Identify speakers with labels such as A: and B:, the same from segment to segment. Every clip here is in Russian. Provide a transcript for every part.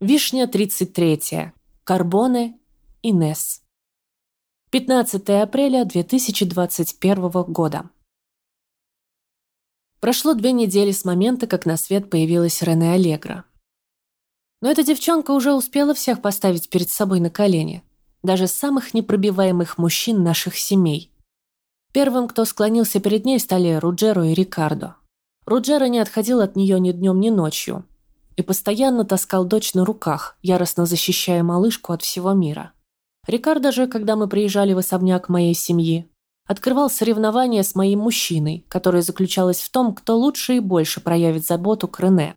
A: Вишня 33. Карбоне. Инес. 15 апреля 2021 года. Прошло две недели с момента, как на свет появилась Рене Аллегра. Но эта девчонка уже успела всех поставить перед собой на колени. Даже самых непробиваемых мужчин наших семей. Первым, кто склонился перед ней, стали Руджеро и Рикардо. Руджеро не отходил от нее ни днем, ни ночью и постоянно таскал дочь на руках, яростно защищая малышку от всего мира. Рикардо же, когда мы приезжали в особняк моей семьи, открывал соревнование с моим мужчиной, которое заключалось в том, кто лучше и больше проявит заботу к Рене.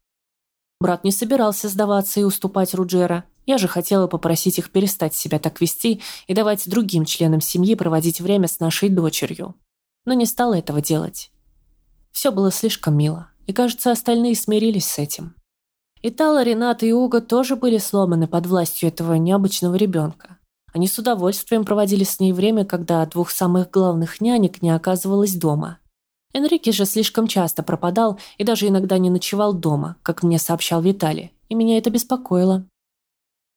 A: Брат не собирался сдаваться и уступать Руджера. Я же хотела попросить их перестать себя так вести и давать другим членам семьи проводить время с нашей дочерью. Но не стала этого делать. Все было слишком мило, и, кажется, остальные смирились с этим. Итала, Рената и Уго тоже были сломаны под властью этого необычного ребенка. Они с удовольствием проводили с ней время, когда двух самых главных нянек не оказывалось дома. Энрике же слишком часто пропадал и даже иногда не ночевал дома, как мне сообщал Виталий, и меня это беспокоило.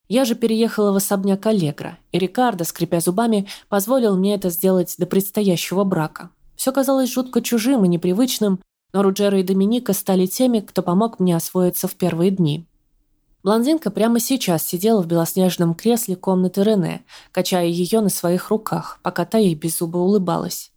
A: Я же переехала в особняк Аллегра, и Рикардо, скрипя зубами, позволил мне это сделать до предстоящего брака. Все казалось жутко чужим и непривычным, но Руджера и Доминика стали теми, кто помог мне освоиться в первые дни. Блондинка прямо сейчас сидела в белоснежном кресле комнаты Рене, качая ее на своих руках, пока та ей беззубо улыбалась.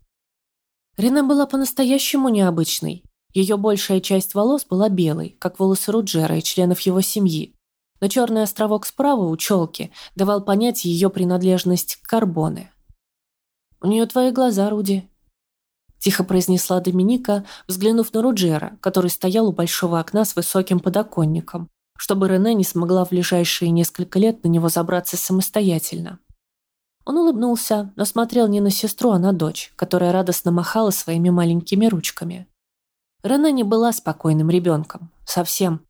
A: Рене была по-настоящему необычной. Ее большая часть волос была белой, как волосы Руджера и членов его семьи. Но черный островок справа у челки давал понять ее принадлежность к карбоне. «У нее твои глаза, Руди», тихо произнесла Доминика, взглянув на Руджера, который стоял у большого окна с высоким подоконником, чтобы Рене не смогла в ближайшие несколько лет на него забраться самостоятельно. Он улыбнулся, но смотрел не на сестру, а на дочь, которая радостно махала своими маленькими ручками. Рене не была спокойным ребенком. Совсем.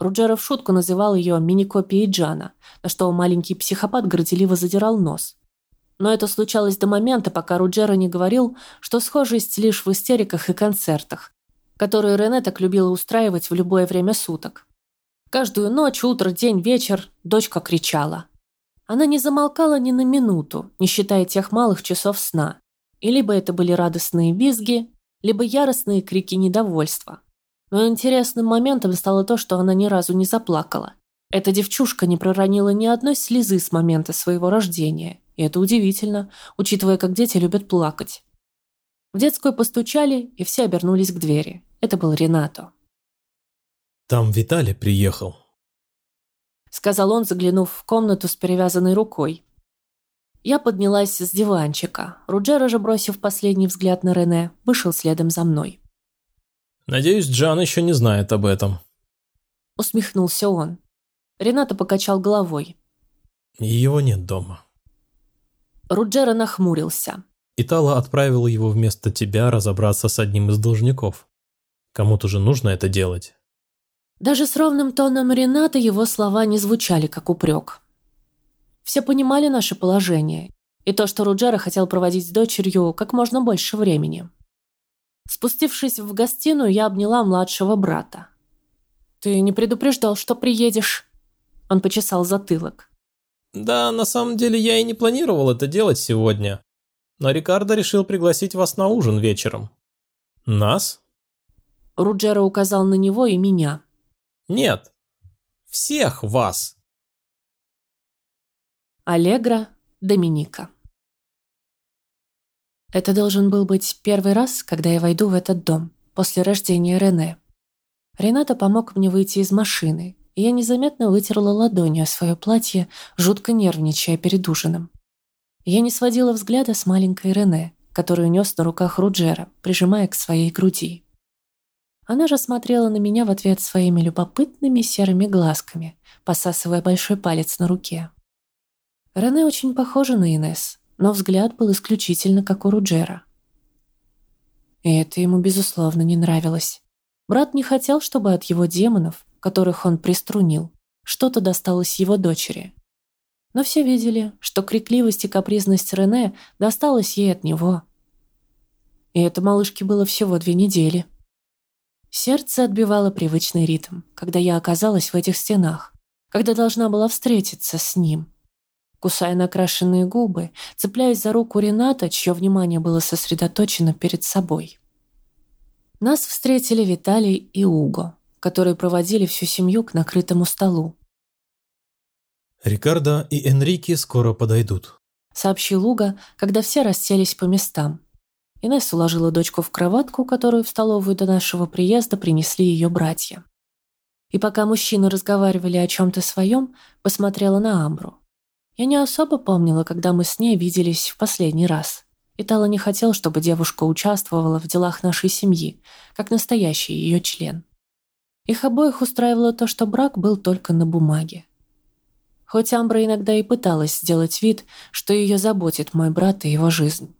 A: Руджера в шутку называл ее мини-копией Джана, на что маленький психопат горделиво задирал нос. Но это случалось до момента, пока Руджера не говорил, что схожесть лишь в истериках и концертах, которые Рене так любила устраивать в любое время суток. Каждую ночь, утро, день, вечер дочка кричала. Она не замолкала ни на минуту, не считая тех малых часов сна. И либо это были радостные визги, либо яростные крики недовольства. Но интересным моментом стало то, что она ни разу не заплакала. Эта девчушка не проронила ни одной слезы с момента своего рождения. И это удивительно, учитывая, как дети любят плакать. В детскую постучали, и все обернулись к двери. Это был Ренато.
B: «Там Виталий приехал», —
A: сказал он, заглянув в комнату с перевязанной рукой. Я поднялась с диванчика. Руджера же, бросив последний взгляд на Рене, вышел следом за мной.
B: «Надеюсь, Джан еще не знает об этом», —
A: усмехнулся он. Рената покачал головой.
B: «Его нет дома».
A: Руджера нахмурился.
B: Итала отправила его вместо тебя разобраться с одним из должников. Кому-то же нужно это делать.
A: Даже с ровным тоном Рената его слова не звучали как упрек. Все понимали наше положение и то, что Руджера хотел проводить с дочерью как можно больше времени. Спустившись в гостиную, я обняла младшего брата. «Ты не предупреждал, что приедешь?» Он почесал затылок.
B: Да, на самом деле я и не планировал это делать сегодня. Но Рикардо решил пригласить вас на ужин вечером. Нас?
A: Руджера указал на него и меня.
B: Нет. Всех вас.
A: Аллегра Доминика. Это должен был быть первый раз, когда я войду в этот дом, после рождения Рене. Рената помог мне выйти из машины, и я незаметно вытерла ладонью о свое платье, жутко нервничая перед ужином. Я не сводила взгляда с маленькой Рене, которую нес на руках Руджера, прижимая к своей груди. Она же смотрела на меня в ответ своими любопытными серыми глазками, посасывая большой палец на руке. Рене очень похожа на Инес, но взгляд был исключительно как у Руджера. И это ему, безусловно, не нравилось. Брат не хотел, чтобы от его демонов которых он приструнил, что-то досталось его дочери. Но все видели, что крикливость и капризность Рене досталась ей от него. И это малышке было всего две недели. Сердце отбивало привычный ритм, когда я оказалась в этих стенах. когда должна была встретиться с ним. Кусая накрашенные губы, цепляясь за руку Рената, чье внимание было сосредоточено перед собой. Нас встретили Виталий и Уго, которые проводили всю семью к накрытому столу.
B: «Рикардо и Энрике скоро подойдут», —
A: сообщил Уго, когда все расселись по местам. Инесса уложила дочку в кроватку, которую в столовую до нашего приезда принесли ее братья. И пока мужчины разговаривали о чем-то своем, посмотрела на Амбру. Я не особо помнила, когда мы с ней виделись в последний раз. И Тала не хотел, чтобы девушка участвовала в делах нашей семьи, как настоящий ее член. Их обоих устраивало то, что брак был только на бумаге. Хоть Амбра иногда и пыталась сделать вид, что ее заботит мой брат и его жизнь.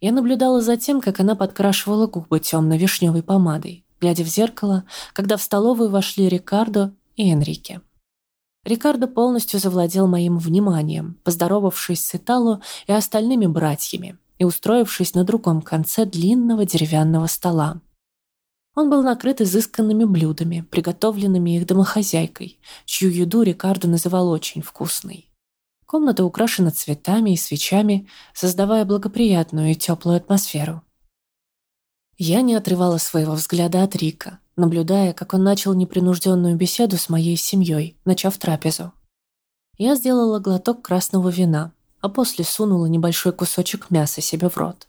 A: Я наблюдала за тем, как она подкрашивала губы темно-вишневой помадой, глядя в зеркало, когда в столовую вошли Рикардо и Энрике. Рикардо полностью завладел моим вниманием, поздоровавшись с Итало и остальными братьями и устроившись на другом конце длинного деревянного стола. Он был накрыт изысканными блюдами, приготовленными их домохозяйкой, чью еду Рикардо называл очень вкусной. Комната украшена цветами и свечами, создавая благоприятную и теплую атмосферу. Я не отрывала своего взгляда от Рика, наблюдая, как он начал непринужденную беседу с моей семьей, начав трапезу. Я сделала глоток красного вина, а после сунула небольшой кусочек мяса себе в рот.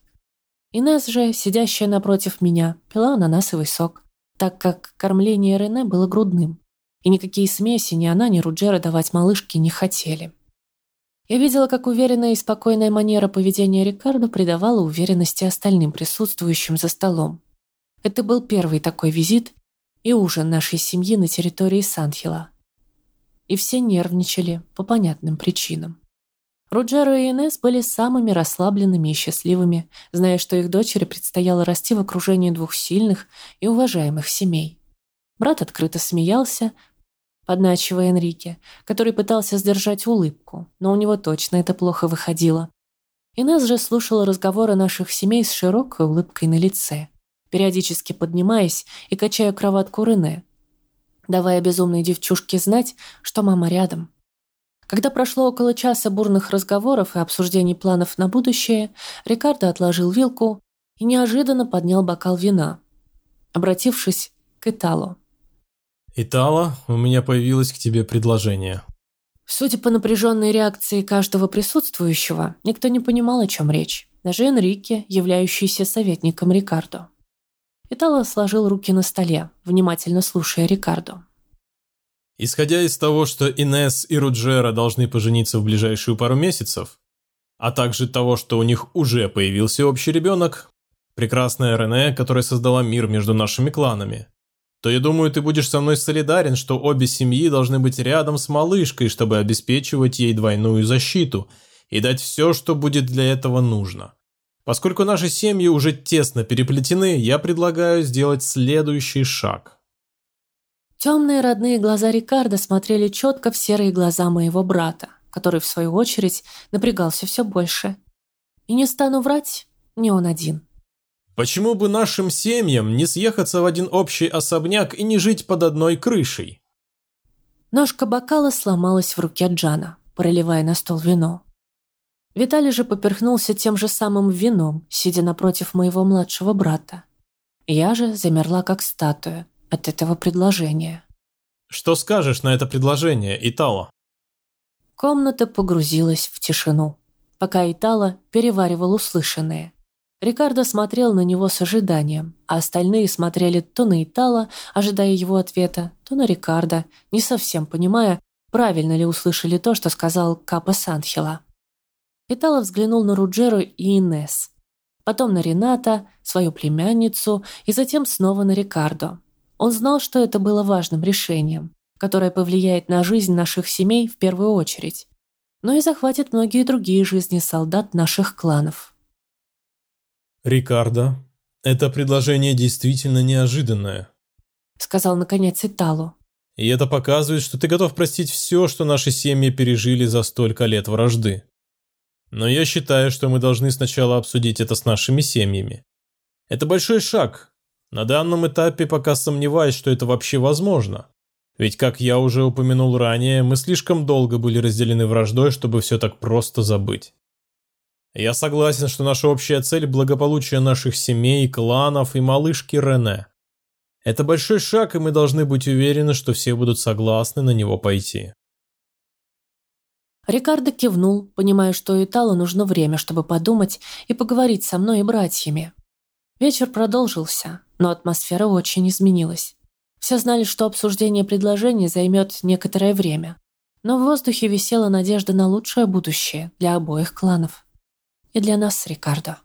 A: Инесс же, сидящая напротив меня, пила ананасовый сок, так как кормление Рене было грудным, и никакие смеси ни она, ни Руджера давать малышке не хотели. Я видела, как уверенная и спокойная манера поведения Рикардо придавала уверенности остальным присутствующим за столом. Это был первый такой визит и ужин нашей семьи на территории Санхила. И все нервничали по понятным причинам. Руджеро и Инесс были самыми расслабленными и счастливыми, зная, что их дочери предстояло расти в окружении двух сильных и уважаемых семей. Брат открыто смеялся, подначивая Энрике, который пытался сдержать улыбку, но у него точно это плохо выходило. Инесс же слушала разговоры наших семей с широкой улыбкой на лице, периодически поднимаясь и качая кроватку Рене, давая безумной девчушке знать, что мама рядом. Когда прошло около часа бурных разговоров и обсуждений планов на будущее, Рикардо отложил вилку и неожиданно поднял бокал вина, обратившись к Италу.
B: «Итало, у меня появилось к тебе предложение».
A: Судя по напряженной реакции каждого присутствующего, никто не понимал, о чем речь. Даже Энрике, являющийся советником Рикардо. Итало сложил руки на столе, внимательно слушая Рикардо.
B: Исходя из того, что Инес и Руджера должны пожениться в ближайшую пару месяцев, а также того, что у них уже появился общий ребенок, прекрасная Рене, которая создала мир между нашими кланами, то я думаю, ты будешь со мной солидарен, что обе семьи должны быть рядом с малышкой, чтобы обеспечивать ей двойную защиту и дать все, что будет для этого нужно. Поскольку наши семьи уже тесно переплетены, я предлагаю сделать следующий шаг.
A: Темные родные глаза Рикардо смотрели четко в серые глаза моего брата, который, в свою очередь, напрягался все больше. И не стану врать, не он один.
B: Почему бы нашим семьям не съехаться в один общий особняк и не жить под одной крышей?
A: Ножка бокала сломалась в руке Джана, проливая на стол вино. Виталий же поперхнулся тем же самым вином, сидя напротив моего младшего брата. Я же замерла как статуя от этого предложения.
B: Что скажешь на это предложение, Итало?
A: Комната погрузилась в тишину, пока Итало переваривал услышанное. Рикардо смотрел на него с ожиданием, а остальные смотрели то на Итала, ожидая его ответа, то на Рикардо, не совсем понимая, правильно ли услышали то, что сказал Капа Санхела. Итало взглянул на Руджеру и Инес, потом на Рената, свою племянницу, и затем снова на Рикардо. Он знал, что это было важным решением, которое повлияет на жизнь наших семей в первую очередь, но и захватит многие другие жизни солдат наших кланов.
B: «Рикардо, это предложение действительно неожиданное», —
A: сказал наконец Итало.
B: «И это показывает, что ты готов простить все, что наши семьи пережили за столько лет вражды. Но я считаю, что мы должны сначала обсудить это с нашими семьями. Это большой шаг. На данном этапе пока сомневаюсь, что это вообще возможно. Ведь, как я уже упомянул ранее, мы слишком долго были разделены враждой, чтобы все так просто забыть. Я согласен, что наша общая цель – благополучие наших семей, кланов и малышки Рене. Это большой шаг, и мы должны быть уверены, что все будут согласны на него пойти.
A: Рикардо кивнул, понимая, что Италу нужно время, чтобы подумать и поговорить со мной и братьями. Вечер продолжился, но атмосфера очень изменилась. Все знали, что обсуждение предложений займет некоторое время, но в воздухе висела надежда на лучшее будущее для обоих кланов. И для нас с Рикардо.